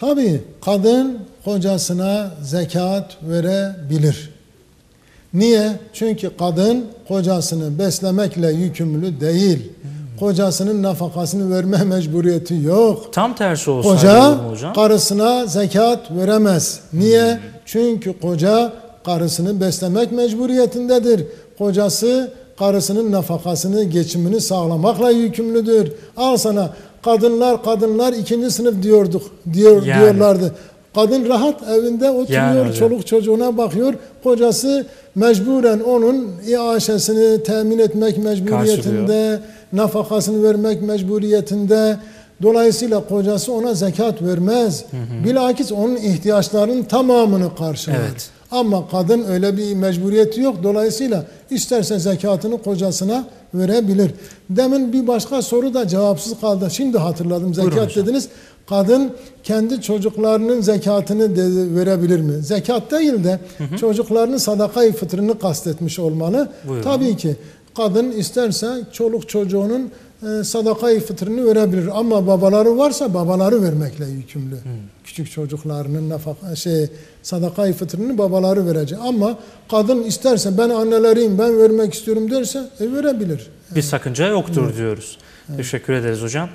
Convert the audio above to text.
Tabii kadın kocasına zekat verebilir. Niye? Çünkü kadın kocasını beslemekle yükümlü değil. Kocasının nafakasını verme mecburiyeti yok. Tam tersi olsaydı Koca hocam. karısına zekat veremez. Niye? Çünkü koca karısını beslemek mecburiyetindedir. Kocası karısının nafakasını, geçimini sağlamakla yükümlüdür. Al sana kadınlar kadınlar ikinci sınıf diyorduk diyor Yani. diyorlardı. Kadın rahat evinde oturuyor, Yani çoluk çocuğuna bakıyor. Kocası mecburen onun iaşesini temin etmek mecburiyetinde, nafakasını vermek mecburiyetinde. Dolayısıyla kocası ona zekat vermez. Bilakis onun ihtiyaçlarının tamamını karşılar. Evet. Ama kadın öyle bir mecburiyeti yok. Dolayısıyla isterse zekatını kocasına verebilir. Demin bir başka soru da cevapsız kaldı. Şimdi hatırladım zekat Buyurun hocam. dediniz. Kadın kendi çocuklarının zekatını de- verebilir mi? Zekat değil de çocuklarının sadakayı fıtrını kastetmiş olmalı. Buyurun. Tabii ki kadın isterse çoluk çocuğunun e, sadakayı fıtrını verebilir ama babaları varsa babaları vermekle yükümlü. Küçük çocuklarının nafaka şey sadakayı fıtrını babaları verecek ama kadın isterse ben anneleriyim ben vermek istiyorum derse e, verebilir. Bir sakınca yoktur diyoruz. Teşekkür ederiz hocam.